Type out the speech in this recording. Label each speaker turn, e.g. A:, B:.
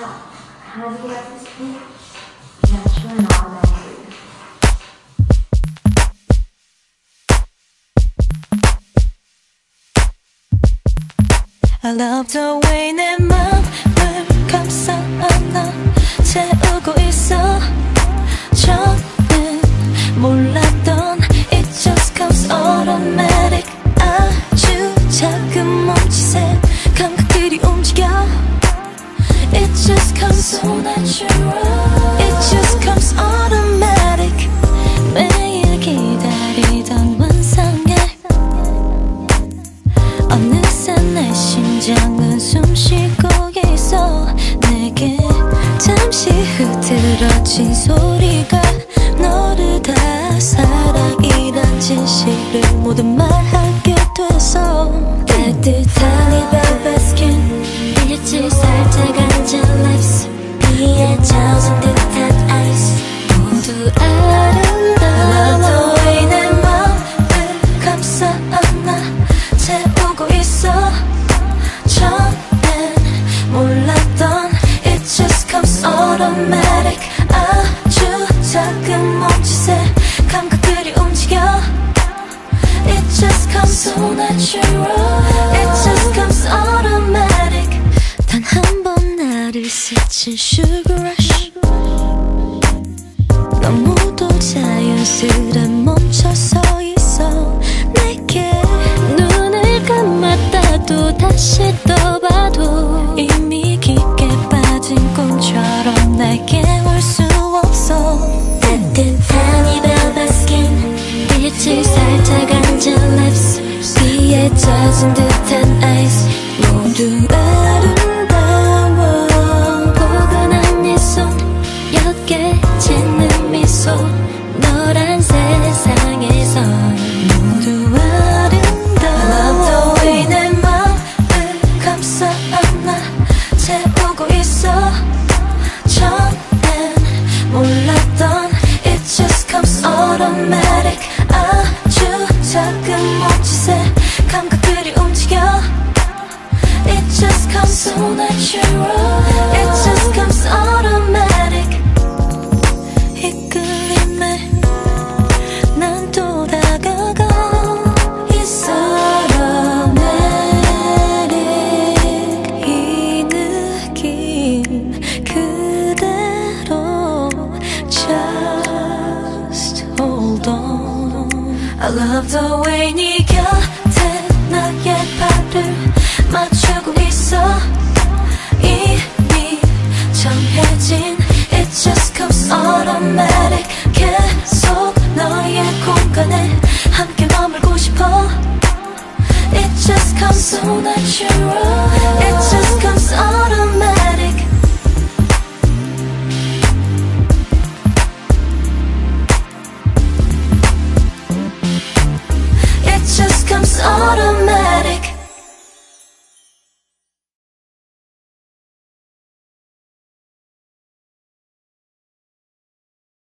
A: how do you like this cake? Yeah, it's really not that good.
B: I love the way 내 맘을 감싸 안아 채우고 있어 내게 잠시 흐트러진 소리가 너를 다 사랑이란 진실을 모두 말하게 돼서 따뜻한 sugar rush. 너무도 자연스레 멈춰 서 있어. 내게 눈을 감았다도 다시 떠봐도 이미 깊게 빠진 꿈처럼 내게 올수 없어. 따뜻한 이 velvet skin. 빛을 살짝 앉은 lips. 비에 젖은 듯한 ice 모두 아름 automatic 아주 작은 몸짓에 감각들이 움직여 It just comes so natural It just comes automatic love the way 네 곁에 나의 발을 맞추고 있어 이미 정해진 It just comes automatic 계속 너의 공간에 함께 머물고 싶어 It just comes so natural It just